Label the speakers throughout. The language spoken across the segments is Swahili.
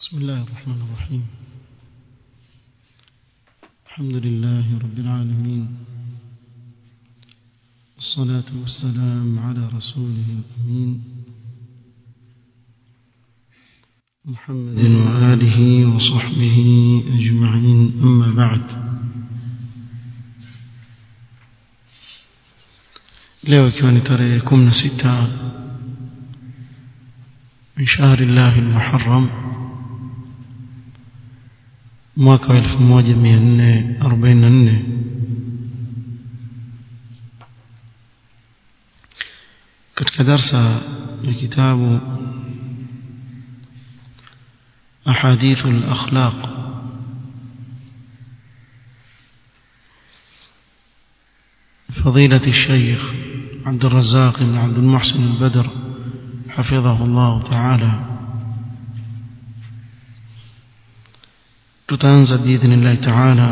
Speaker 1: بسم الله الرحمن الرحيم. الحمد لله رب العالمين. الصلاة والسلام على رسوله الأمين. محمد وآله وصحبه أجمعين. أما بعد. leo ikiwa ni tarehe 16 min shahri llahi almuharram mwaka wa 1444 katika darsa ya kitabu أحاديث الأخلاق. فضيلة الشيخ عبد الرزاق بن عبد المحسن البدر حفظه الله تعالى. tutaanza biidhnillahi taala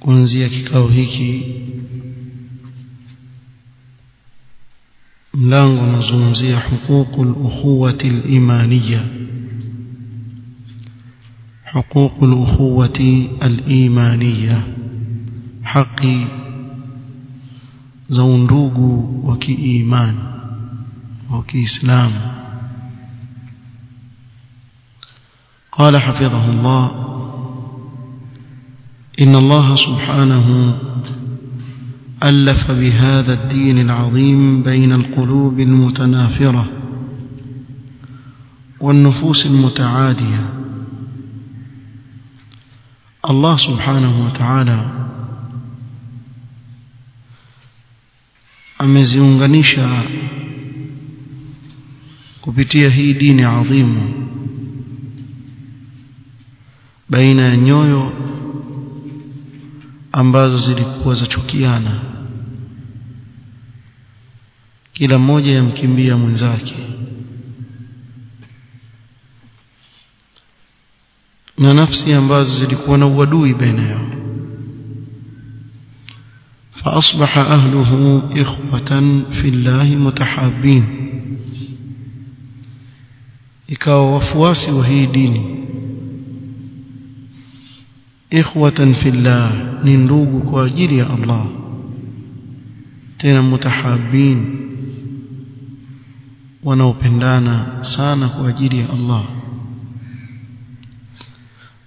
Speaker 1: kuanzia kikao hiki mlango unazungumzia huququ al-ukhuwati al-imaniyya حقوق الأخوة الإيمانية حقي زوندوغو وكي إيمان وكي إسلام قال حفظه الله. إن الله سبحانه ألف بهذا الدين العظيم بين القلوب المتنافرة والنفوس المتعادية. الله سبحانه وتعالى ameziunganisha kupitia hii dini adhimu. baina ya nyoyo ambazo zilikuwa zachukiana kila mmoja yamkimbia mwenzake na nafsi ambazo zilikuwa na uadui baina yao فأصبح أهله إخوة في الله متحابين ikawa wafuasi wa hii dini Ikhwatan fillah ni ndugu kwa ajili ya Allah tena mutahabin wanaopendana sana kwa ajili ya Allah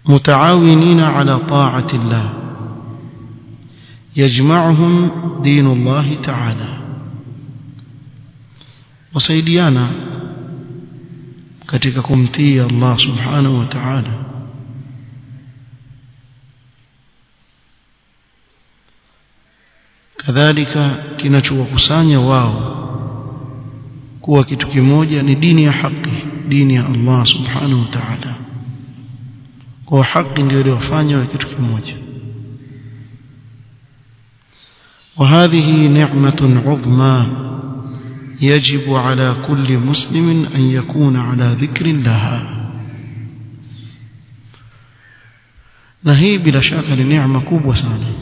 Speaker 1: mutaawinina ala ta'ati Allah يجمعهم دين الله تعالى wasaidiana katika kumtii Allah subhanahu wa ta'ala kadhalika kinachowakusanya wao kuwa kitu kimoja ni dini ya haki dini ya Allah subhanahu wa ta'ala kwa haki ndio iliyofanya wa kitu kimoja وهذه نعمة عظمى يجب على كل مسلم أن يكون على ذكر لها نهي بلا شك لنعمة كبوة سانه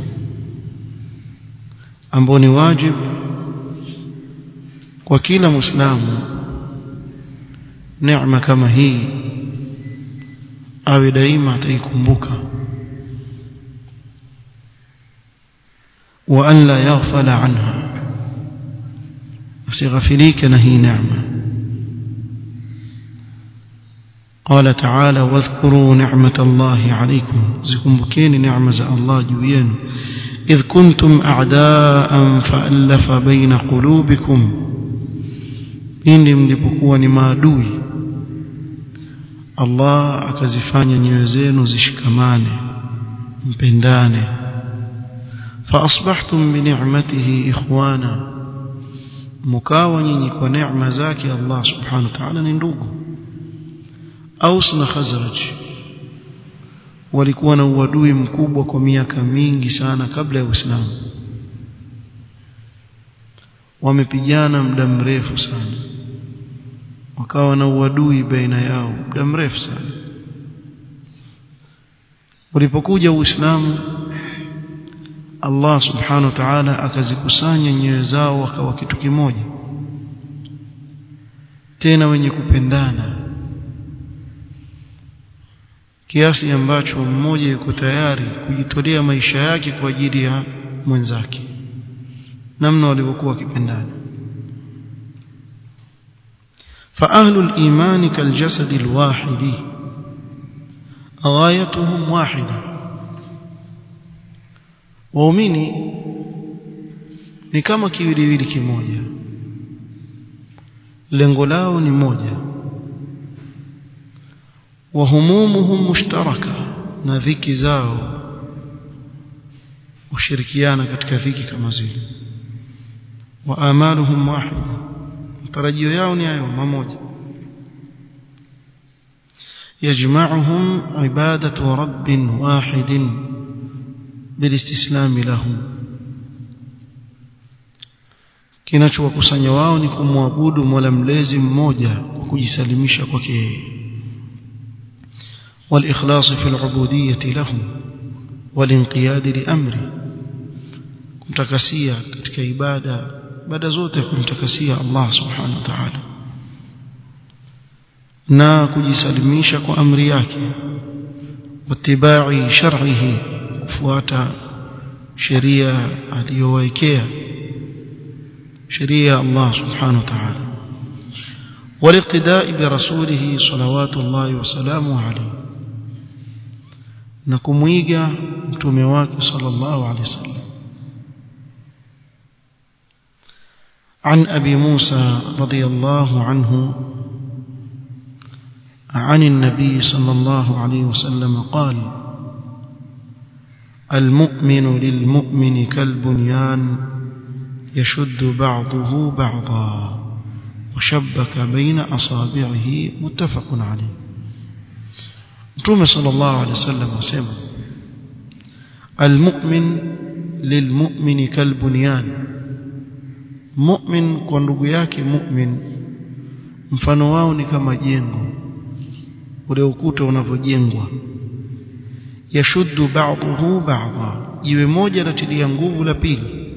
Speaker 1: ambao ni wajibu kwa kila muislamu neema kama hii awe daima ataikumbuka wa an la yaghfala anha asighafilike na hii neema قال تعالى واذكروا نعمة الله عليكم زكمبكين نعمة الله جوين إذ كنتم أعداء فألف بين قلوبكم. إني ملبقوني ما دوي الله أكزفاني نيوزين زشكماني مبنداني فأصبحتم بنعمته إخوانا مكاوني نيكو نعم زاكي الله سبحانه وتعالى نندوق أوسن أوسن خزرج walikuwa na uadui mkubwa kwa miaka mingi sana kabla ya Uislamu. Wamepigana muda mrefu sana. Wakawa na uadui baina yao muda mrefu sana. Ulipokuja Uislamu Allah subhanahu wa ta'ala akazikusanya nyoyo zao wakawa kitu kimoja. Tena wenye kupendana kiasi ambacho mmoja yuko tayari kujitolea maisha yake kwa ajili ya mwenzake namna walivyokuwa wakipendana فأهل الإيمان كالجسد الواحد غايتهم واحدة waumini ni kama kiwiliwili kimoja lengo lao ni moja وهمومهم مشتركة نذكي زاو وشركيانا كتك ذكي كما زيل وآمالهم واحدة ترجيو ياوني ايو ما موج يجمعهم عبادة رب واحد بالاستسلام له kinachowakusanya wao ni kumwabudu mola mlezi mmoja kwa kujisalimisha kwake yeye. والإخلاص في العبودية لهم والانقياد لأمره. كنتكسية كإبادة بعد زوت كنتكسية الله سبحانه وتعالى. نا كجي سلميشك أمرياك واتباع شرعه فواتا شريعة اليوائكية شريعة الله سبحانه وتعالى. والاقتداء برسوله صلوات الله وسلامه عليه. Na kumwiga mtume wake sallallahu alaihi wasallam. عن أبي موسى رضي الله عنه عن النبي صلى الله عليه وسلم قال المؤمن للمؤمن كالبنيان يشد بعضه بعضا وشبك بين أصابعه متفق عليه mtume sallallahu alaihi wasallam asema almu'min lilmu'mini kalbunyan. Mu'min kwa ndugu yake mu'min mfano wao ni kama jengo ule ukuta unavyojengwa. Yashuddu ba'dahu ba'dha jiwe moja latilia nguvu la pili.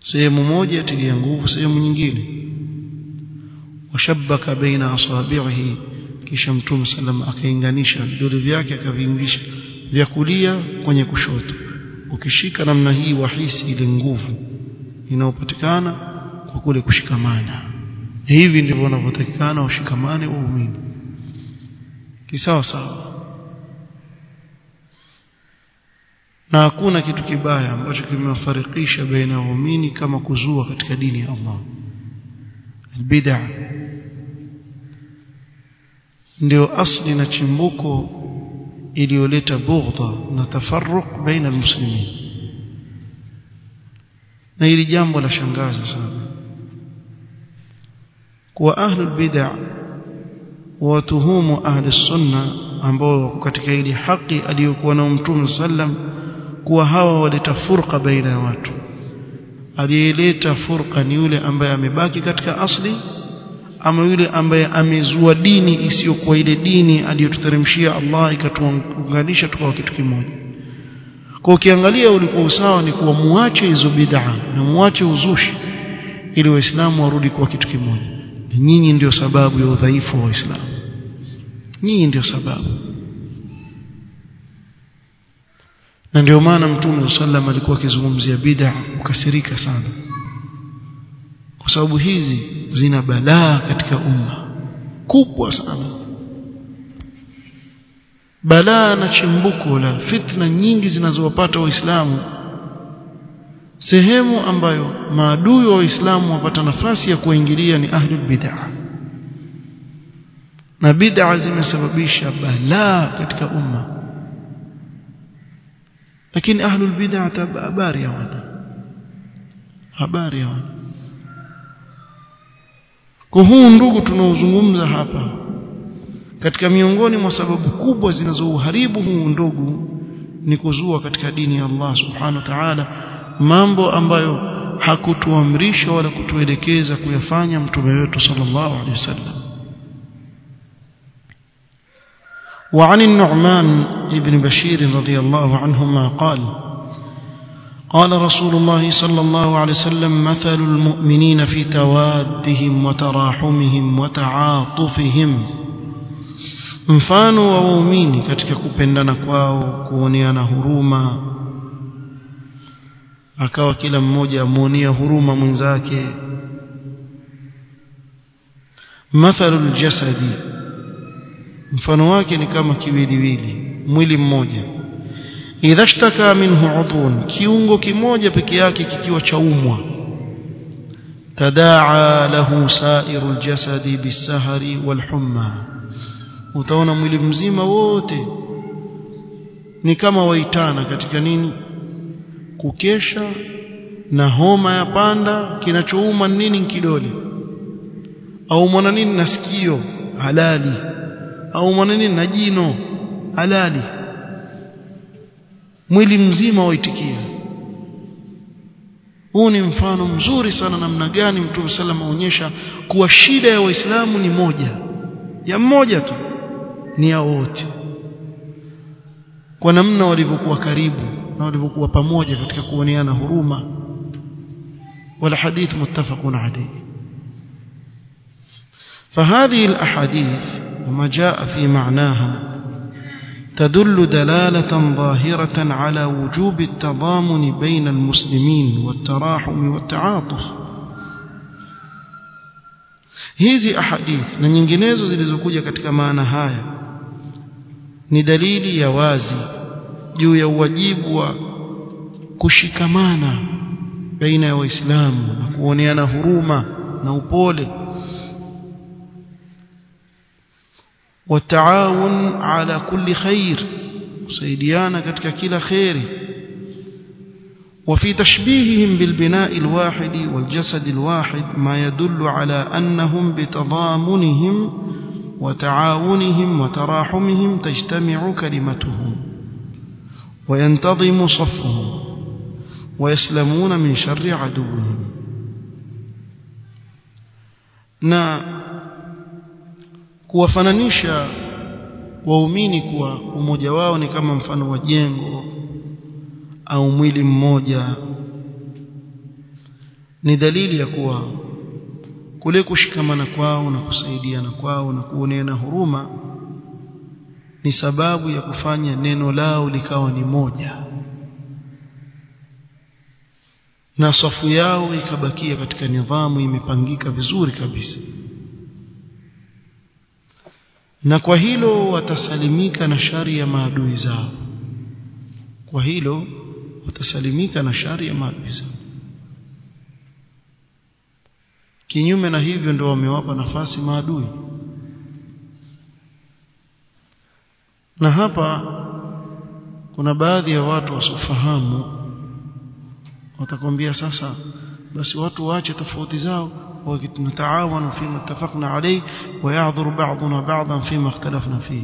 Speaker 1: Sehemu moja yatilia nguvu sehemu nyingine. Washabaka baina asabihi kisha mtume sallam akainganisha vidole vyake akaviingisha vya kulia kwenye kushoto. Ukishika namna hii wahisi ile nguvu inayopatikana kwa kule kushikamana. Hivi ndivyo wanavyotakikana washikamane waumini. Kisawa sawa. Na hakuna kitu kibaya ambacho kimewafarikisha baina ya waumini kama kuzua katika dini ya Allah. Bid'a ndio asli na chimbuko iliyoleta bughdha na tafarruq baina almuslimin. Na hili jambo la shangaza sana. Kuwa ahlul bid'a watuhumu ahli sunna ambao wako katika ile haki aliyokuwa na mtume sallam kuwa hawa waleta furqa baina ya watu. Aliyeleta furqa ni yule ambaye amebaki katika asli ama yule ambaye amezua dini isiyokuwa ile dini aliyotuteremshia Allah ikatuunganisha tukawa kitu kimoja. Kwa ukiangalia ulikuwa usawa ni kuwa muache hizo bid'a na muache uzushi ili waislamu warudi kuwa kitu kimoja. Na nyinyi ndio sababu ya udhaifu wa waislamu. Nyinyi ndio sababu. Na ndio maana mtume sallam alikuwa akizungumzia bid'a ukasirika sana kwa sababu hizi zina balaa katika umma. Kubwa sana. Balaa na chimbuko la fitna nyingi zinazowapata waislamu. Sehemu ambayo maadui wa waislamu wapata nafasi ya kuingilia ni ahli bid'ah na bid'a zimesababisha balaa katika umma. Lakini ahlul bid'ah ya hawana habari hawana kwa huu ndugu tunaozungumza hapa katika miongoni mwa sababu kubwa zinazouharibu huu ndugu ni kuzua katika dini ya Allah subhanahu wa ta'ala mambo ambayo hakutuamrisha wala kutuelekeza kuyafanya mtume wetu sallallahu alaihi wasallam وعن النعمان ابن بشير رضي الله عنهما قال قال رسول الله صلى الله عليه وسلم مثل المؤمنين في توادهم وتراحمهم وتعاطفهم mfano wa waumini katika kupendana kwao kuoneana huruma akawa kila mmoja amuonea huruma mwenzake mathalul jasadi mfano wake ni kama kiwiliwili mwili mmoja idha shtaka minhu udhun kiungo kimoja peke yake kikiwa chaumwa tadaa lahu sairul jasadi bisahari walhumma utaona mwili mzima wote ni kama waitana katika nini? Kukesha na homa ya panda kinachouma nini kidole? Au mwana nini na sikio? Halali. Au mwana nini na jino? Halali mwili mzima waitikia huu ni mfano mzuri sana namna gani mtume sallam aonyesha kuwa shida ya waislamu ni moja ya mmoja tu ni ya wote kwa namna walivyokuwa karibu na walivyokuwa pamoja katika kuoneana huruma wala hadith muttafaqun alayhi فهذه الأحاديث وما جاء في معناها تدل دلالة ظاهرة على وجوب التضامن بين المسلمين والتراحم والتعاطف. هذه أحاديث ننجنيزو زلزكوجة كتكمان هاي ندليل يوازي جو يواجيب وكشكمان بين وإسلام وكونينا هرومة نوبوله والتعاون على كل خير kusaidiana katika kila khairi وفي تشبيههم بالبناء الواحد والجسد الواحد ما يدل على أنهم بتضامنهم وتعاونهم وتراحمهم تجتمع كلمتهم وينتظم صفهم ويسلمون من شر عدوهم. na kuwafananisha waumini kuwa umoja wao ni kama mfano wa jengo au mwili mmoja. Ni dalili ya kuwa kule kushikamana kwao na kusaidiana kwao na kuoneana huruma ni sababu ya kufanya neno lao likawa ni moja. Na safu yao ikabakia katika nidhamu imepangika vizuri kabisa na kwa hilo watasalimika na shari ya maadui zao. Kwa hilo watasalimika na shari ya maadui zao. Kinyume na hivyo ndio wamewapa nafasi maadui. Na hapa kuna baadhi ya watu wasiofahamu. Watakwambia sasa basi watu waache tofauti zao ونتعاون فيما اتفقنا عليه ويعذر بعضنا بعضا فيما اختلفنا فيه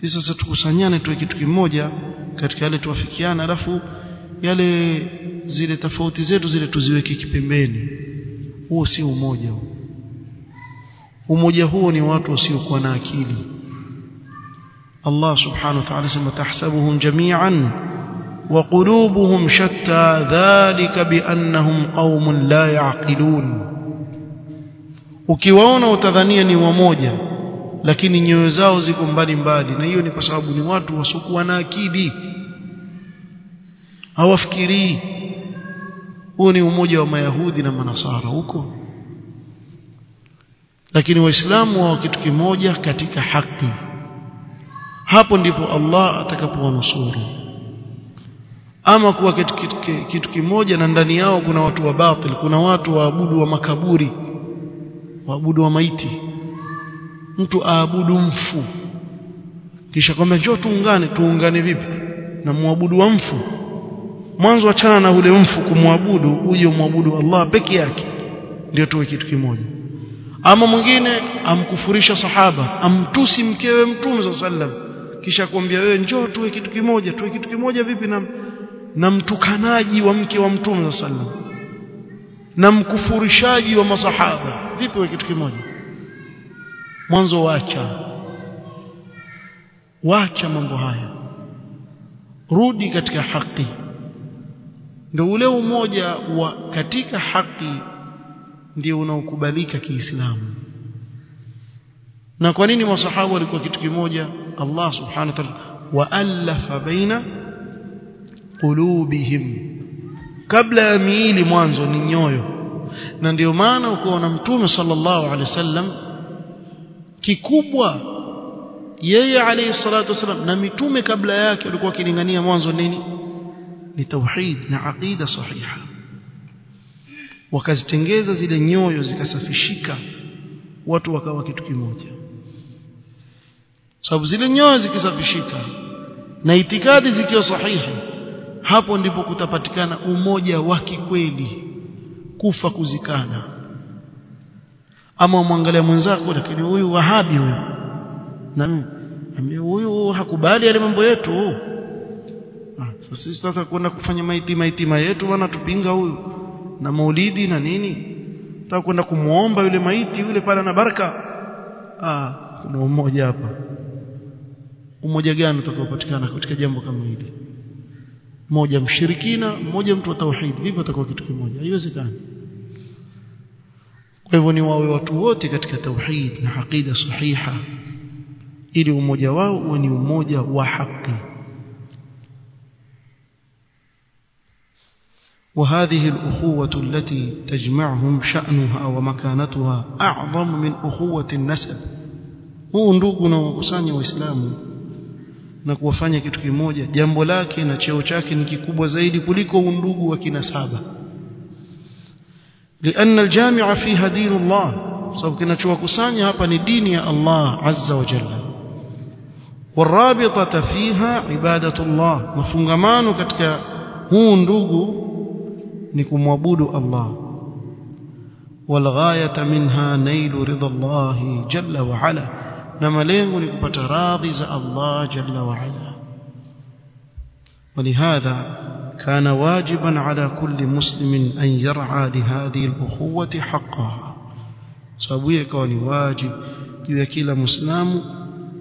Speaker 1: sisi sasa tukusanyane tuwe kitu kimoja katika yale tuwafikiana alafu yale zile tofauti zetu zile tuziweke kipembeni huo si umoja huo umoja huo ni watu wasiokuwa na akili Allah subhanahu wa ta'ala sema tahsabuhum jami'an wa qulubuhum shatta dhalika bi annahum qaumun la ya'qilun ukiwaona utadhania ni wamoja lakini nyoyo zao ziko mbali mbali na hiyo ni kwa sababu ni watu wasiokuwa na akili hawafikirii huo ni umoja wa mayahudi na manasara huko. Lakini waislamu wao kitu kimoja katika haki. Hapo ndipo Allah atakapowanusuru ama kuwa kitu, kitu, kitu kimoja na ndani yao kuna watu wa batil kuna watu waabudu wa makaburi waabudu wa maiti. Mtu aabudu mfu. Kisha kwamba njoo tuungane. Tuungane vipi? Na muabudu wa mfu. Mwanzo achana na ule mfu kumwabudu huyo muabudu Allah peke yake. Ndio tuwe kitu kimoja. Ama mwingine amkufurisha sahaba amtusi mkewe mtume sallam kisha kumwambia wewe njoo tuwe kitu kimoja. Tuwe kitu kimoja vipi? Na na mtukanaji wa mke wa mtume sallam na mkufurishaji wa masahaba. Vipi kitu kimoja? Mwanzo wacha. Wacha mambo haya. Rudi katika haki. Ndio ule umoja wa katika haki ndio unaokubalika Kiislamu. Na kwa nini masahaba walikuwa kitu kimoja? Allah subhanahu wa ta'ala wa alafa baina qulubihim kabla ya miili mwanzo ni nyoyo. Na ndio maana ukaona mtume sallallahu alaihi wasallam kikubwa yeye alayhi salatu wasallam na mitume kabla yake walikuwa kilingania mwanzo nini? Ni tauhid na aqida sahiha. Wakazitengeza zile nyoyo zikasafishika watu wakawa kitu kimoja. Sababu zile nyoyo zikisafishika na itikadi zikiwa sahihi hapo ndipo kutapatikana umoja wa kikweli. Kufa kuzikana. Ama umwangalia mwenzako lakini huyu wahabi huyu. Na huyu hakubali yale mambo yetu. Ah, sasa sisi sasa kufanya maiti maiti yetu bwana tupinga huyu. Na maulidi na nini? Tutaka kwenda kumuomba yule maiti yule pale na baraka. Ah kuna umoja hapa. Umoja gani utakaopatikana katika jambo kama hili mmoja mshirikina mmoja mtu wa tauhid vipi atakuwa kitu kimoja haiwezekani kwa hivyo ni wawe watu wote katika tauhid na aqida sahiha ili umoja wao uwe ni umoja wa haki وهذه الأخوة التي تجمعهم شأنها ومكانتها أعظم من أخوة النسب huu ndugu na wakusanya waislamu na kuwafanya kitu kimoja jambo lake na cheo chake ni kikubwa zaidi kuliko undugu wa kinasaba لأن الجامع فيها دين الله sababu kinachowakusanya hapa ni dini ya Allah azza wa jalla والرابطة فيها عبادة الله مفungamano katika huu ndugu ni kumwabudu Allah والغاية منها نيل رضا الله جل وعلا na malengo ni kupata radhi za Allah jalla wa ala. ولهذا كان واجبا على كل مسلم أن يرعى لهذه الأخوة حقها سابوية كان واجب إذا كلا مسلم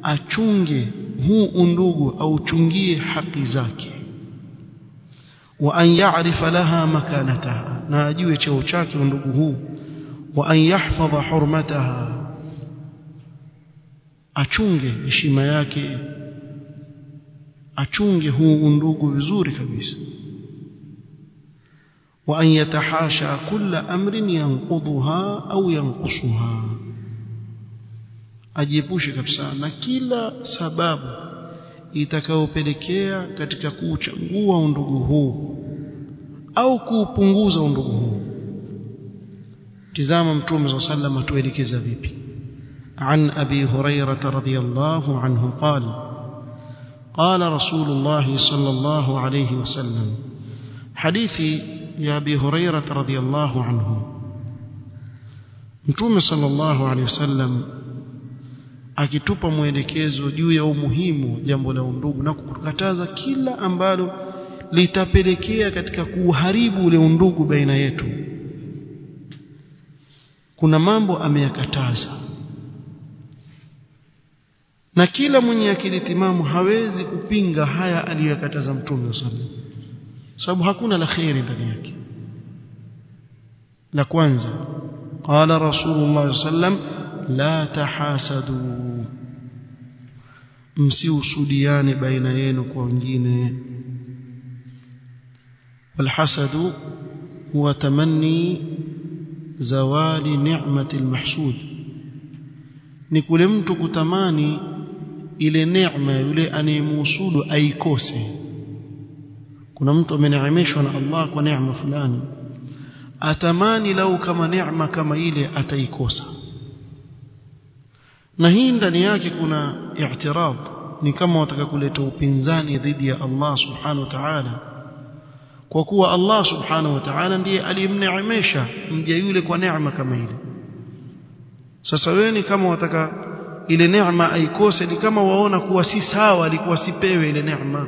Speaker 1: أتشنجي هو أندوغ أو تشنجي حق زاكي وأن يعرف لها مكانتها ناجيو يتشوشاك أندوغ هو وأن يحفظ حرمتها achunge heshima yake achunge huu undugu vizuri kabisa. Wa an yatahasha kila amrin yanqudhuha au yanqusuha. Ajiepushe kabisa na kila sababu itakayopelekea katika kuuchangua undugu huu au kuupunguza undugu huu. Tizama mtume sallallahu alaihi wasallam atuelekeza vipi? عن أبي هريرة رضي الله عنه قال قال رسول الله صلى الله عليه وسلم حديث يا أبي هريرة رضي الله عنه متوم صلى الله عليه وسلم akitupa mwelekezo juu ya umuhimu jambo la undugu na kukataza kila ambalo litapelekea katika kuharibu ule undugu baina yetu kuna mambo ameyakataza Na kila mwenye akili timamu hawezi kupinga haya aliyokataza mtume sallallahu sababu hakuna la khairi ndani yake la kwanza qala rasulullah sallam la tahasadu msiusudiane baina yenu kwa wengine والحسد هو تمني زوال نعمة المحسود ni kule mtu kutamani ile neema yule anayemuhusudu aikose. Kuna mtu ameneemeshwa na Allah kwa neema fulani. Atamani lau kama neema kama ile ataikosa. Na hii ndani yake kuna i'tirad. Ni kama wataka kuleta upinzani dhidi ya Allah subhanahu wa ta'ala. Kwa kuwa Allah subhanahu wa ta'ala ndiye aliyemneemesha mja yule kwa neema kama ile. Sasa wewe ni kama wataka ile neema aikose ni kama waona kuwa si sawa alikuwa sipewe ile neema.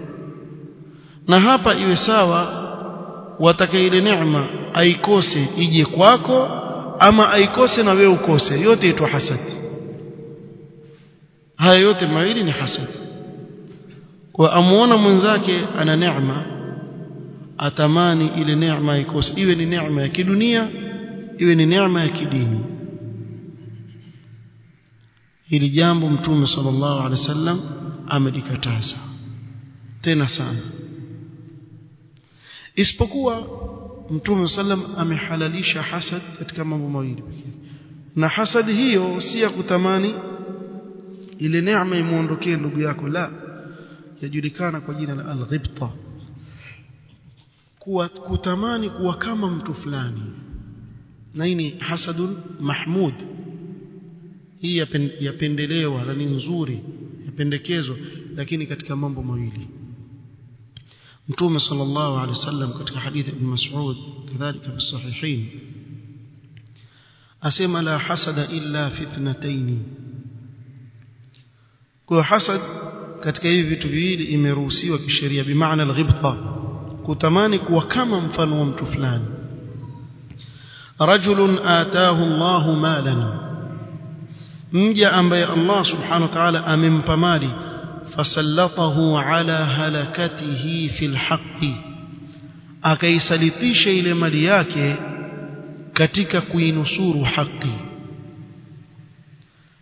Speaker 1: Na hapa iwe sawa wataka ile neema aikose ije kwako ama aikose na wewe ukose. Yote itwa hasadi haya yote mawili ni hasadi kwa amuona mwenzake ana neema atamani ile neema ikose. Iwe ni neema ya kidunia iwe ni neema ya kidini hili jambo mtume sallallahu alaihi wasallam amelikataza. Tena sana. Isipokuwa mtume sallam amehalalisha hasad katika mambo mawili na hasad hiyo si ya kutamani ile neema imuondokee ndugu yako la yajulikana kwa jina la alghibta. Kuwa kutamani kuwa kama mtu fulani. Na hii ni hasadun mahmud hii yapendelewa na ni nzuri yapendekezwa lakini katika mambo mawili mtume sallallahu alaihi wasallam katika hadithi ibn Mas'ud kadhalika fi sahihain asema la hasada illa fitnatayn kwa hasad katika hivi vitu viwili imeruhusiwa kisheria bimaana alghibta kutamani kuwa kama mfano wa mtu fulani rajulun ataahu Allahu malan mja ambaye Allah subhanahu wa ta'ala amempa mali fasallatahu ala halakatihi fil haqqi akaisalitisha ile mali yake katika kuinusuru haki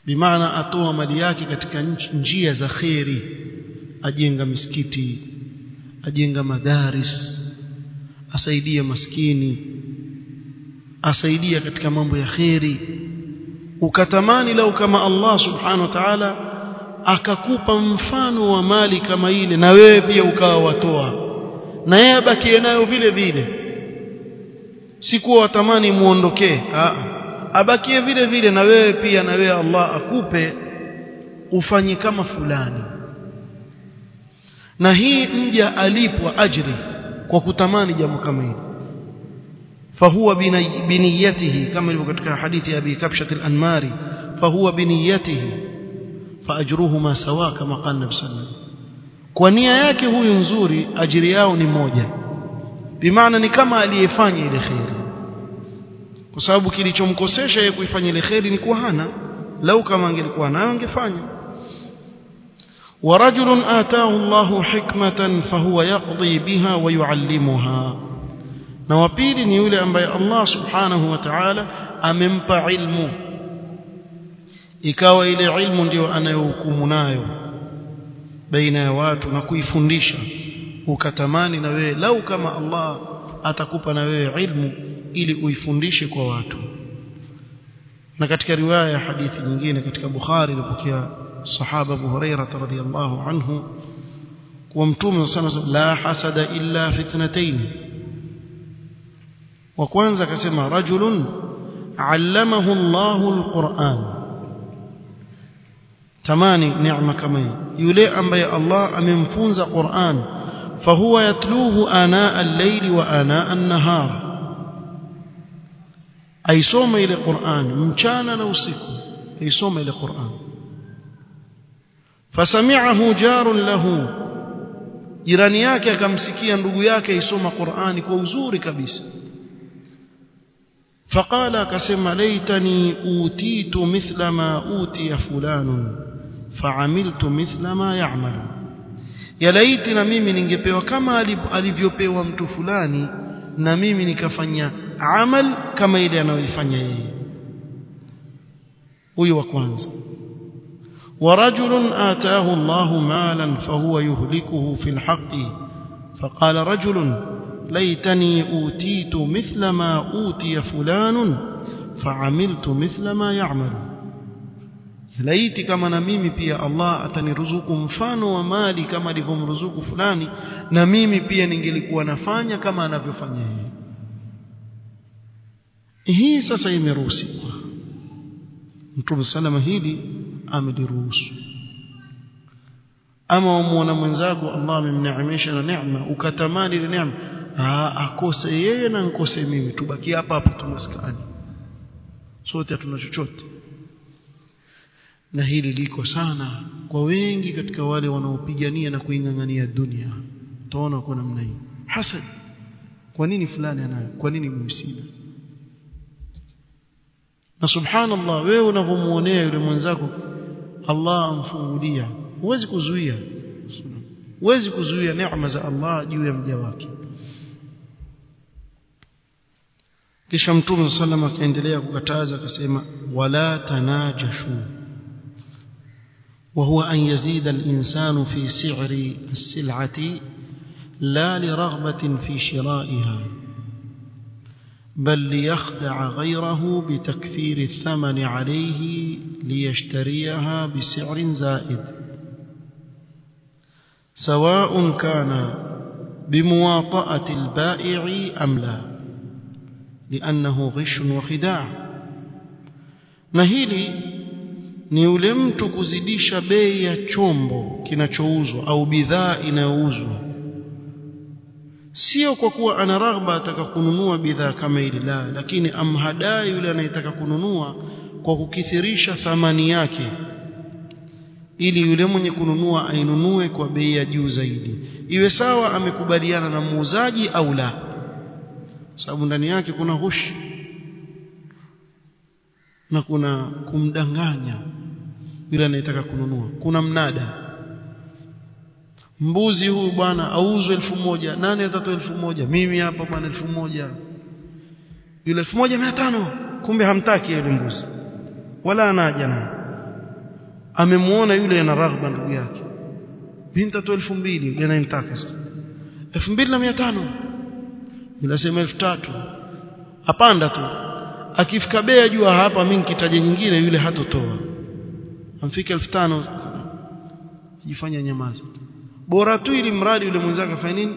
Speaker 1: bimaana atoa mali yake katika njia za kheri ajenga misikiti ajenga madaris asaidia maskini asaidia katika mambo ya kheri ukatamani lau kama Allah subhanahu wa ta'ala akakupa mfano wa mali kama ile na wewe pia ukawa watoa na yeye abakie nayo vile vile. Sikuwa watamani muondokee abakie vile vile na wewe pia na wewe Allah akupe ufanye kama fulani. Na hii mja alipwa ajri kwa kutamani jambo kama hili فهو بنيته كما يقول في حديث أبي كبشة الأنماري فهو بنيته فأجرهما سواء كما قال النبي صلى الله كونيا يكي هو ينزوري أجرياه نموجة بمعنى كما اللي يفاني إلي خير وسبب كيلي تشمكوسيشا يكو يفاني إلي خير نكوهانا لو كما نجل كوهانا نكفاني ورجل آتاه الله حكمة فهو يقضي بها ويعلمها na wa pili ni yule ambaye Allah subhanahu wa ta'ala amempa ilmu ikawa ile ilmu ndiyo anayohukumu nayo baina ya watu na kuifundisha ukatamani na wewe lau kama Allah atakupa na wewe ilmu ili uifundishe kwa watu na katika riwaya ya hadithi nyingine katika Bukhari ilipokea sahaba Abu Hurairah radhiyallahu anhu kwa mtume sana la hasada illa fitnatayn wa kwanza akasema rajulun allamahu Allahu alquran. Tamani neema kama hii. Yule ambaye Allah amemfunza Qur'an fahuwa yatluhu ana al-layli wa ana an-nahar. Aisoma ile Qur'an mchana na usiku aisoma ile Qur'an. Fasami'ahu jarun lahu. Jirani yake akamsikia ndugu yake aisoma Qur'ani kwa uzuri kabisa فقال كسم ليتني أوتيت مثل ما أوتي فلان فعملت مثل ما يعمل ya laiti na mimi ningepewa kama alivyopewa mtu fulani na mimi nikafanya amal kama ile anayoifanya yeye huyu wa kwanza ورجل آتاه الله مالا فهو يهلكه في الحق فقال رجل ليتني أوتيت مثل ما أوتي فلان فعملت مثل ما يعمل laiti kama na mimi pia Allah ataniruzuku mfano wa mali kama alivyomruzuku fulani na mimi pia ningelikuwa nafanya kama anavyofanya yeye hii sasa imeruhusiwa Mtume salama hili ameliruhusu ama umuona mwenzako Allah amemneemesha na neema ukatamani ile neema akose yeye na nkose mimi. Tubaki hapa hapa tumaskani sote hatuna chochote. Na hili liko sana kwa wengi katika wale wanaopigania na kuingangania dunia. Utaona kwa namna hii. Hasad. Kwa nini fulani anayo? Kwa nini msina na subhanallah wewe unavomuonea yule mwenzako Allah amfungulia. Huwezi kuzuia. Huwezi kuzuia neema za Allah juu ya mja wake kisha mtume sallam akaendelea kukataza akasema wala tanajashu وهو أن يزيد الإنسان في سعر السلعة لا لرغبة في شرائها بل ليخدع غيره بتكثير الثمن عليه ليشتريها بسعر زائد سواء كان بمواطأة البائع أم لا li'annahu ghishun وخداع. نهيلي na hili ni yule mtu kuzidisha bei ya chombo kinachouzwa au bidhaa inayouzwa. Sio kwa kuwa ana raghba ataka kununua bidhaa kama ili la lakini amhadai yule anayetaka kununua kwa kukithirisha thamani yake ili yule mwenye kununua ainunue kwa bei ya juu zaidi. Iwe sawa amekubaliana na muuzaji au la sababu ndani yake kuna ghushi. Na kuna kumdanganya yule anayetaka kununua. Kuna mnada. Mbuzi huyu bwana auzwe elfu moja. Nani atatoa elfu moja? Mimi hapa bwana elfu moja. Yule elfu moja mia tano. Kumbe hamtaki yule mbuzi. Wala anaja naye. Amemuona yule ana raghba ndugu yake. Mimi nitatoa elfu mbili. Anayemtaka sasa. Elfu mbili na mia tano nilasema elfu tatu. Apanda tu. Akifika bei ajua hapa mimi nikitaja nyingine yule hatotoa. Amfika elfu tano. Jifanya nyamaza bora tu ili mradi yule mwenzake afanye nini?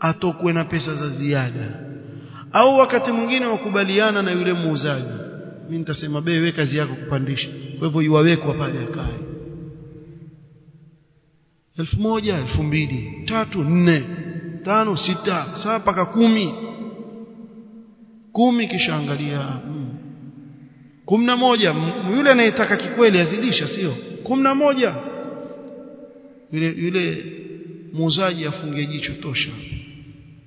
Speaker 1: Atokwe na pesa za ziada. Au wakati mwingine wakubaliana na yule muuzaji. Mimi nitasema bei wewe kazi yako kupandisha. Kwa hivyo iwawekwa pale akae. Elfu moja elfu mbili tatu nne tano sita saba mpaka kumi. Kumi kisha angalia. Hmm. kumi na moja. Yule anayetaka kikweli azidisha sio? Kumi na moja. Yule yule muuzaji afungie jicho tosha.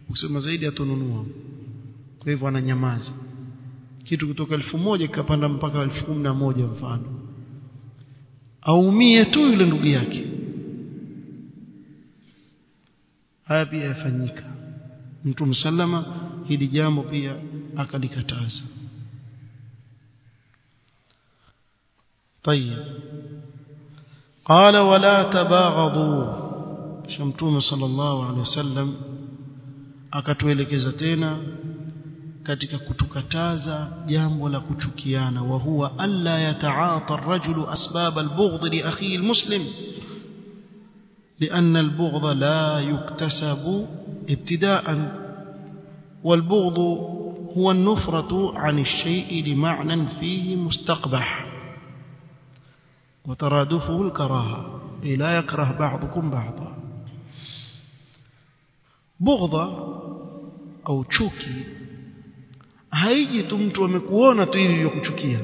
Speaker 1: Kusema zaidi atonunua kwa hivyo ananyamaza. Kitu kutoka elfu moja kikapanda mpaka elfu kumi na moja mfano. Aumie tu yule ndugu yake haya pia yafanyika mtume sallama hili jambo pia akalikataza طيب قال ولا تباغضوا صلى الله عليه وسلم akatuelekeza tena katika kutukataza jambo la kuchukiana wa huwa alla yataata ar-rajulu asbab al-bughd li akhihi al-muslim لأن البغض لا يكتسب ابتداء والبغض هو النفرة عن الشيء لمعنى فيه مستقبح. وترادفه الكراهة لا يكره بعضكم بعضا. بغض أو chuki haiji tu mtu amekuona tu hivi vya kuchukia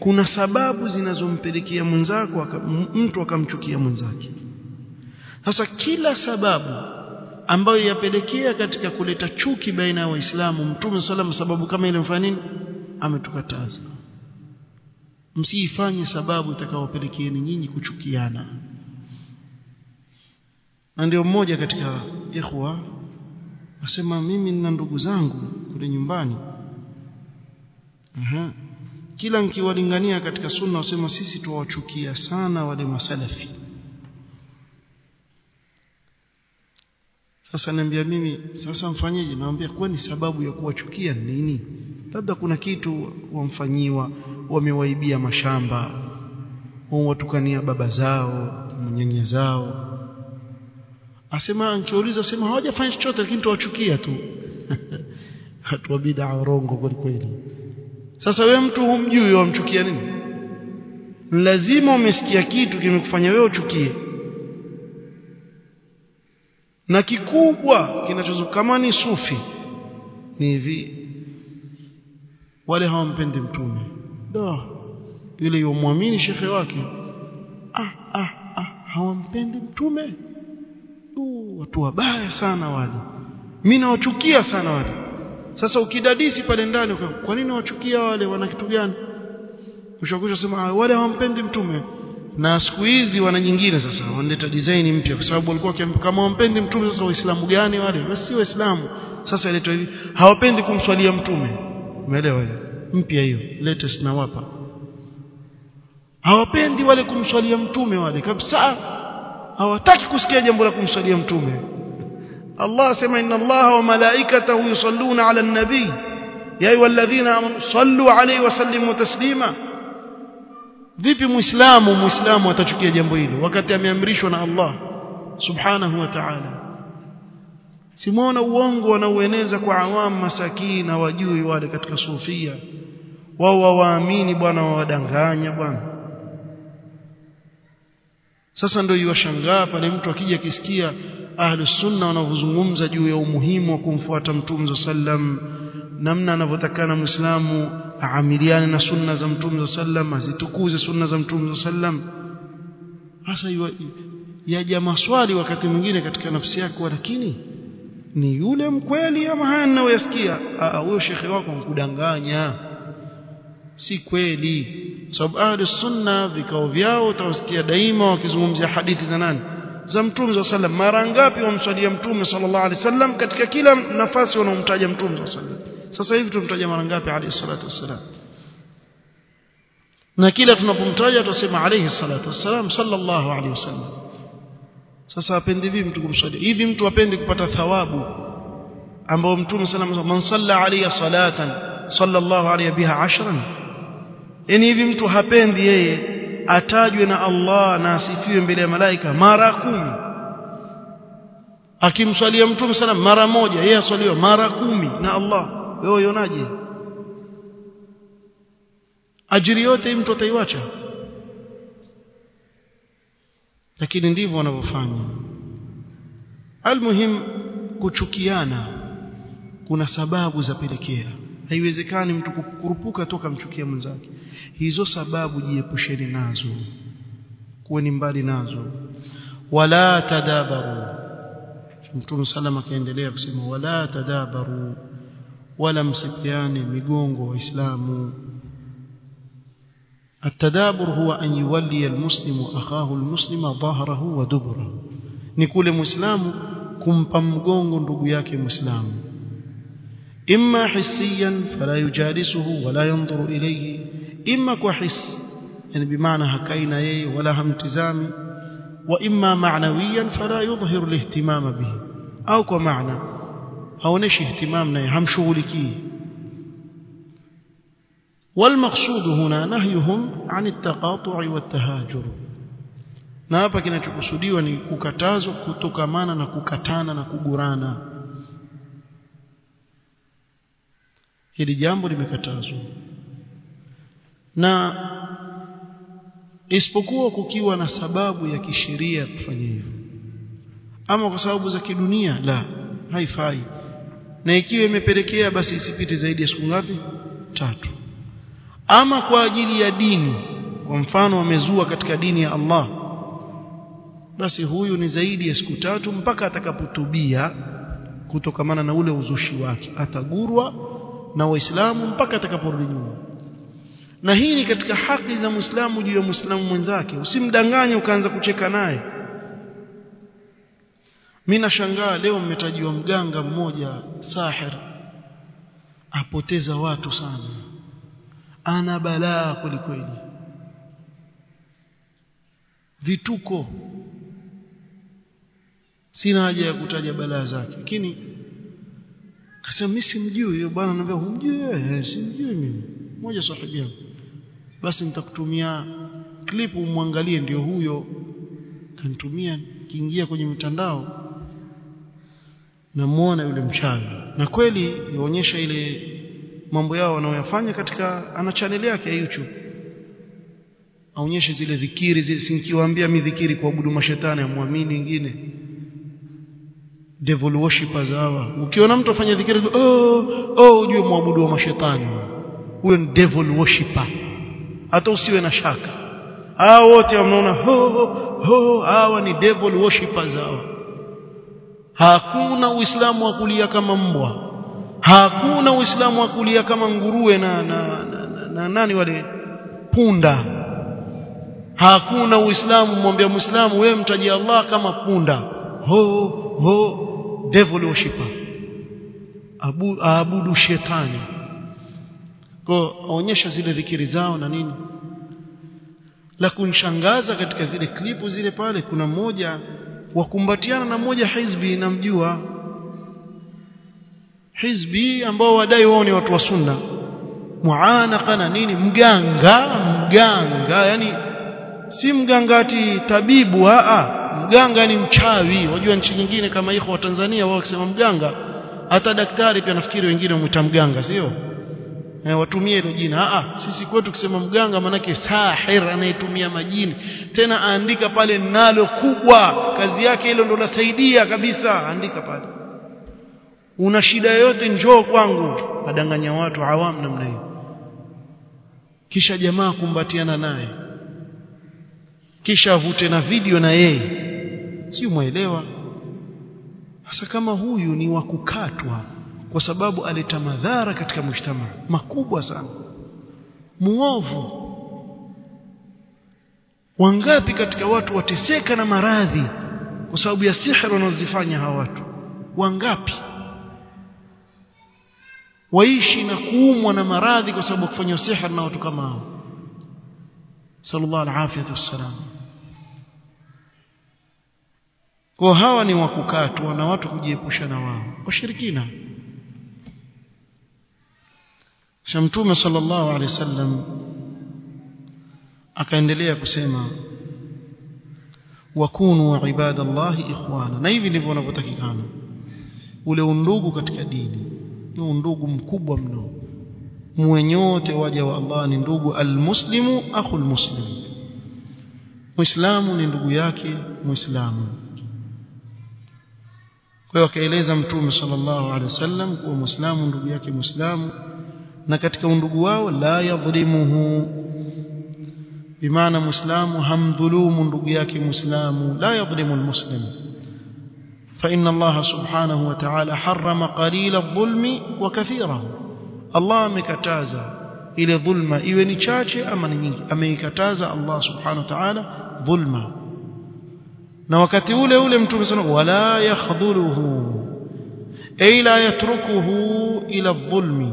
Speaker 1: kuna sababu zinazompelekea mwenzako mtu akamchukia mwenzake. Sasa kila sababu ambayo yapelekea katika kuleta chuki baina ya waislamu mtume sallam sababu kama ile mfano nini? Ametukataza. Msiifanye sababu itakayowapelekeeni nyinyi kuchukiana. Na ndio mmoja katika ikhwa asema mimi nina ndugu zangu kule nyumbani. Kila nkiwalingania katika sunna wasema sisi tuwachukia sana wale masalafi. Sasa niambia mimi sasa mfanyeje? Naambia kwani sababu ya kuwachukia nini? Labda kuna kitu wamfanyiwa wamewaibia mashamba watukania baba zao mnyenye zao. Asema ankiuliza sema hawajafanya chochote lakini tuwachukia tu. Watu wa bid'a urongo kweli kweli sasa we mtu humjui wamchukia nini? Lazima umesikia kitu kimekufanya wewe uchukie. Na kikubwa kinachozuka kama ni sufi ni hivi. Wale hawampendi mtume. Do yule yomwamini shekhe wake. Ah ah ah hawampendi mtume? Watu wabaya sana wale. Mimi nawachukia sana wale sasa ukidadisi pale ndani kwa nini wachukia wale? Wana kitu gani? Ushakusha sema wale hawampendi mtume. Na siku hizi wana nyingine sasa wanaleta design mpya kwa sababu walikuwa kama wampendi mtume sasa waislamu gani wale? Si waislamu. Sasa iletwa hivi hawapendi kumswalia mtume. Umeelewa mpya hiyo latest nawapa hawapendi wale kumswalia mtume wale kabisa. Hawataki kusikia jambo la kumswalia mtume Allah asema inna Allah wa malaikatahu yusalluna ala an-nabi ya ayyuhalladhina amanu sallu alayhi wa vipi muislamu muislamu atachukia jambo hilo wakati ameamrishwa na Allah subhanahu wa ta'ala? Simuona uongo wanaoeneza kwa awam masakini na wajui wale katika sufia. Wao waamini bwana wawadanganya bwana. Sasa ndio iwashangaa pale mtu akija kisikia ahli sunna wanavyozungumza juu ya umuhimu wa kumfuata mtume sallam namna anavyotakana muislamu aamiliane na sunna za mtume sallam azitukuze sunna za mtume sallam hasa yaja maswali wakati mwingine katika nafsi yako lakini ni yule mkweli ama haya ninayoyasikia? Huyo shekhe wako mkudanganya. Si kweli. Sababu ahli sunna vikao vyao utawasikia daima wakizungumzia hadithi za nani za mtume wa sallam mara ngapi wamswalia mtume sallallahu alaihi wasallam katika kila nafasi wanaomtaja mtume wa sallam sasa hivi tumtaja mara ngapi? Alaihi salatu wasallam na kila tunapomtaja tutasema alaihi salatu wasallam sallallahu alaihi wasallam. Sasa apendi vipi mtu kumswalia hivi mtu apendi kupata thawabu ambao mtume sallallahu alaihi wasallam man salla alayhi salatan sallallahu alayhi biha ashran? Yani hivi mtu hapendi yeye atajwe na Allah na asifiwe mbele ya malaika mara kumi. Akimswalia mtume sana mara moja yeye aswaliwa mara kumi na Allah. Wewe unaonaje ajiri yote mtu ataiwacha? Lakini ndivyo wanavyofanya. Almuhim kuchukiana kuna sababu za pelekea haiwezekani mtu kukurupuka toka mchukia mwenzake hizo sababu jiepusheni nazo kuweni mbali nazo wala tadabaru mtume salama akaendelea kusema wala tadabaru wala msipiane migongo waislamu التدابر هو أن يولي المسلم أخاه المسلم ظهره ودبره نقول مسلم kumpa mgongo ndugu yake muislamu إما حسيا فلا يجالسه ولا ينظر إليه إما كحس يعني بمعنى هكاين يي إيه ولا امتزامي وإما معنويا فلا يظهر الاهتمام به. أو كمعنى أو نشي اهتمامنا هم شغلكي. والمقصود هنا نهيهم عن التقاطع والتهاجر. na hapa kinachokusudiwa ni kukatazwa kutokamana na kukatana na kugurana hili jambo limekatazwa. Na isipokuwa kukiwa na sababu ya kisheria kufanya hivyo ama kwa sababu za kidunia la haifai. Na ikiwa imepelekea basi isipite zaidi ya siku ngapi? Tatu. Ama kwa ajili ya dini kwa mfano wamezua katika dini ya Allah basi huyu ni zaidi ya siku tatu mpaka atakapotubia kutokamana na ule uzushi wake atagurwa na waislamu mpaka atakaporudi nyuma. Na hii ni katika haki za muislamu juu ya muislamu mwenzake. Usimdanganye ukaanza kucheka naye. Mimi nashangaa leo mmetajiwa mganga mmoja sahir. Apoteza watu sana. Ana balaa kwelikweli vituko. Sina haja ya kutaja balaa zake lakini kasema mimi simjui huyo bwana anambia humjui simjui mimi. Mmoja sahibi yangu basi nitakutumia clip umwangalie ndio huyo. Kanitumia kiingia kwenye mitandao namuona yule mchawi. Na kweli yaonyesha ile mambo yao wanaoyafanya katika ana channel yake ya YouTube. Aonyeshe zile dhikiri zile sinkiwaambia mimi dhikiri kuabudu mashetani amwamini wengine devil worshipers hawa. Ukiona mtu afanya dhikiri oh oh ujue muabudu wa mashetani. Huyo ni devil worshipper. Hata usiwe na shaka. Hao wote wanaona ho ho hawa ni devil worshipers hawa. Hakuna uislamu wa kulia kama mbwa. Hakuna uislamu wa kulia kama nguruwe na, na, na, na, na nani wale? Punda. Hakuna uislamu mwambia muislamu wewe mtaji Allah kama punda. Ho ho devil worship abu aabudu shetani. Kwa aonyesha zile dhikiri zao na nini. La kunishangaza katika zile klipu zile pale kuna mmoja wakumbatiana na mmoja hizbi namjua. Hizbi ambao wadai wao ni watu wa sunna. Muanaka na nini mganga mganga yani si mgangati tabibu a mganga ni mchawi. Wajua nchi nyingine kama iko wa Tanzania wao wakisema mganga hata daktari pia nafikiri wengine wamuita mganga sio? Eh, watumie hilo jina. A sisi kwetu kusema mganga manake sahir anayetumia majini. Tena aandika pale nalo kubwa. Kazi yake hilo ndo nasaidia kabisa. Andika pale. Una shida yote njoo kwangu. Adanganya watu awam namna hiyo. Kisha jamaa kumbatiana naye kisha avute na video na yeye. Si muelewa hasa kama huyu ni wa kukatwa kwa sababu aleta madhara katika mshtama makubwa sana. Muovu. Wangapi katika watu wateseka na maradhi kwa sababu ya sihra wanazifanya hawa watu? Wangapi? Waishi na kuumwa na maradhi kwa sababu kufanya sihra na watu kama hao. Sallallahu alaihi wasallam kwa hawa ni wakukatwa na watu kujiepusha na wao. Washirikina. Shamtume sallallahu alaihi wasallam akaendelea kusema wakunu ibadallahi ikhwana. Na hivi ndivyo wanavyotakikana. Ule undugu katika dini ni undugu mkubwa mno. Mwenyote waja wa Allah ni ndugu almuslimu akhul muslim muislamu ni ndugu yake muislamu kwa hiyo mtume sallallahu alaihi wasallam kuwa muislamu ndugu yake muislamu na katika undugu wao la yadhlimuhu bimaana muislamu hamdhulumu ndugu yake muislamu la yadhlimu almuslim فإن الله سبحانه وتعالى حرم قليل الظلم وكثيره الله مكتازا إلى ظلم إيوه نشاشه أما نينgi ameikataza Allah subhanahu wa ta'ala dhulma na wakati ule ule mtume sana wala yakhdhuluhu ay la yatrukuhu ila dhulmi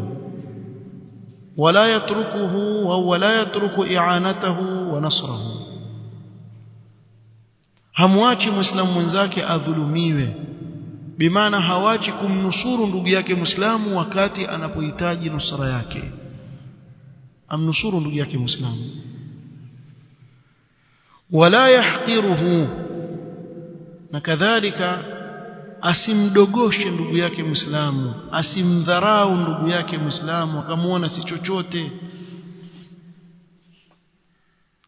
Speaker 1: wala yatrukuhu au wala yatruku i'anatahu wa nasrahu hamwachi muislamu mwenzake adhulumiwe bimaana hawachi kumnusuru ndugu yake muislamu wakati anapohitaji nusra yake amnusuru ndugu yake muislamu wala yahqiruhu na kadhalika asimdogoshe ndugu yake muislamu asimdharau ndugu yake muislamu akamwona si chochote.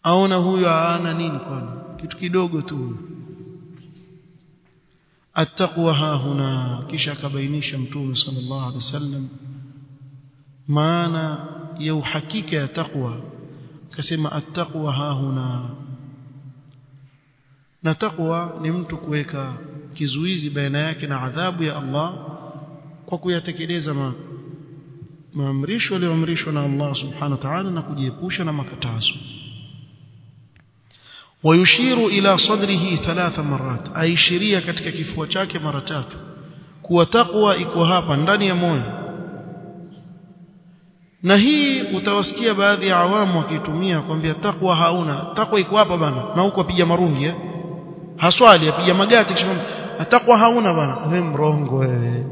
Speaker 1: Aona huyo aana nini kwani? Kitu kidogo tu. Attaqwa hahuna kisha akabainisha mtume sallallahu alaihi wasallam maana ya uhakika ya taqwa. Akasema attaqwa ha huna na takwa ni mtu kuweka kizuizi baina yake na adhabu ya Allah kwa kuyatekeleza ma maamrisho yaliyoamrishwa na Allah subhanahu wa ta'ala na kujiepusha na makatazo. Wayushiru ila sadrihi thalatha marat aishiria katika kifua chake mara tatu. Kuwa takwa iko hapa ndani ya moyo. Na hii utawasikia baadhi ya awamu wakitumia kwambia takwa hauna. Takwa iko hapa bana na huko apiga marungi eh? Haswali apiga magati kisha atakwa hauna bwana. Wewe mrongo wewe.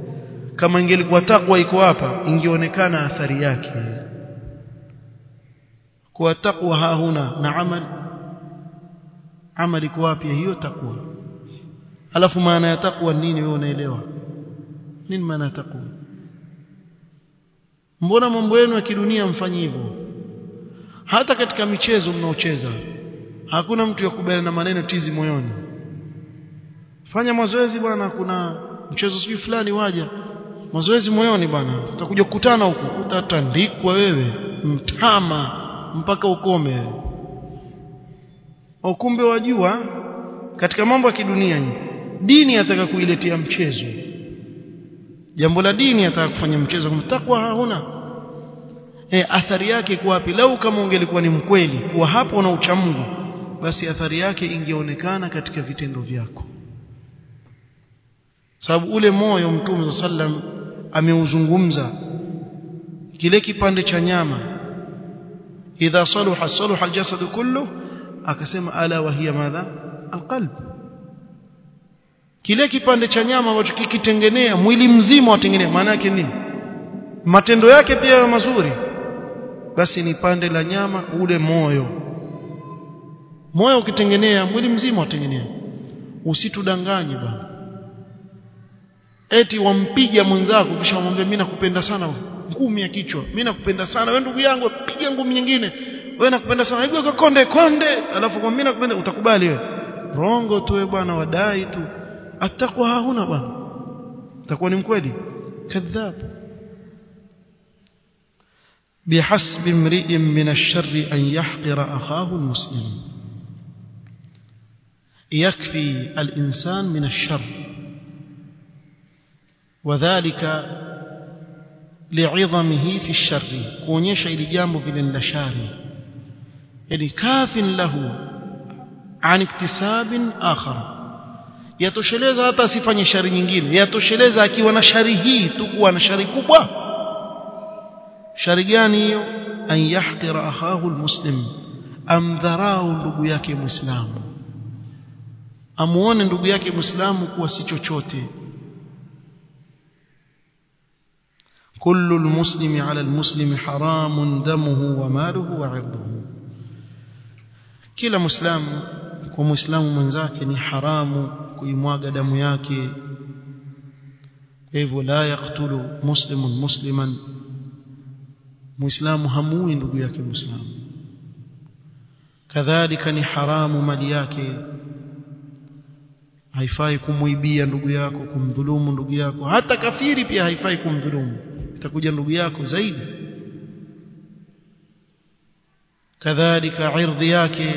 Speaker 1: Kama ingelikuwa takwa iko hapa ingeonekana athari yake. Kwa takwa hauna na amal amali kwa wapi hiyo takwa? Alafu maana ya takwa nini wewe unaelewa? Nini maana ya takwa? Mbona mambo yenu ya kidunia mfanyi hivyo? Hata katika michezo mnaocheza hakuna mtu yakubaliana na maneno tizi moyoni fanya mazoezi bwana kuna mchezo sijui fulani waja mazoezi moyoni bwana utakuja kukutana huko utatandikwa wewe mtama mpaka ukome. Ukumbe wajua katika mambo ya kidunia dini yataka kuiletea mchezo. Jambo la dini yataka kufanya mchezo mtakwa hauna. E, athari yake kwa wapi? Lau kama ungelikuwa ni mkweli kuwa hapo na uchamungu basi athari yake ingeonekana katika vitendo vyako sababu ule moyo mtume sallam ameuzungumza. Kile kipande cha nyama. Idha saluha saluha aljasad kullu akasema ala wa hiya madha? Alqalb. Kile kipande cha nyama ambacho kikitengenea mwili mzima watengenea. Maana yake nini? Matendo yake pia yawe mazuri. Basi ni pande la nyama ule moyo. Moyo ukitengenea mwili mzima watengenea. Usitudanganye bwana eti wampiga mwenzako kisha umwambia mimi nakupenda sana ngumi ya kichwa mimi nakupenda sana wewe ndugu yangu piga ngumi nyingine wewe nakupenda sana hebu konde konde alafu kwa mimi nakupenda utakubali wewe rongo tu wewe bwana wadai tu atakwa huna bwana utakuwa ni mkweli kadhab بحسب امرئ من الشر أن يحقر أخاه المسلم يكفي الإنسان من الشر wadhālika li'idhamihi fi sharri kuonyesha ili jambo vile ni la shari. Yani kafin lahu an iktisabin akhar yatosheleza hata asifanye shari nyingine yatosheleza akiwa na shari hii tu kuwa na shari kubwa. Shari gani hiyo? An yahqira akhahu almuslim amdharau ndugu yake muislamu. Amuone ndugu yake muislamu kuwa si chochote. كل المسلم على المسلم حرام دمه وماله وعرضه. كلا مسلم ومسلم من ذاك حرام كيمواغ دم ياكي إذ لا يقتل مسلم مسلما. مسلم همون بياك مسلم. كذلك حرام مالياك هيفايكم ويبيا نقياكم ظلوم نقياكم حتى كفيري بيا هيفايكم ظلوم, ظلوم. Itakuja ndugu yako zaidi kadhalika irdhi yake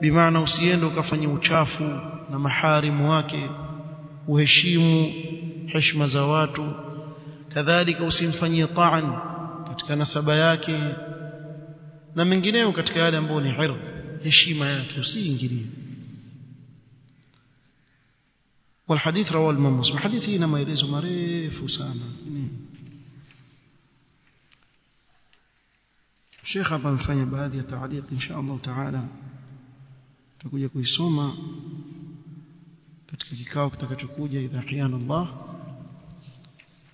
Speaker 1: bimaana usiende ukafanya uchafu na maharimu wake uheshimu heshima za watu kadhalika usimfanyie taan katika nasaba yake na mengineyo katika yale ambayo ni irdh heshima yake usiingilie والحديث رواه الإمام مسلم حديث هنا ما يلزم مريف وسانا Sheikh hapa amefanya baadhi ya taaliq insha Allah taala tutakuja kuisoma katika kikao kitakachokuja idha hiyana Allah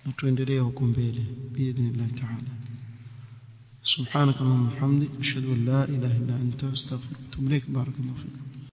Speaker 1: na tuendelee huko mbele biidhnillah taala سبحانك اللهم وبحمدك اشهد ان لا اله الا انت استغفرك واتوب اليك بارك الله فيك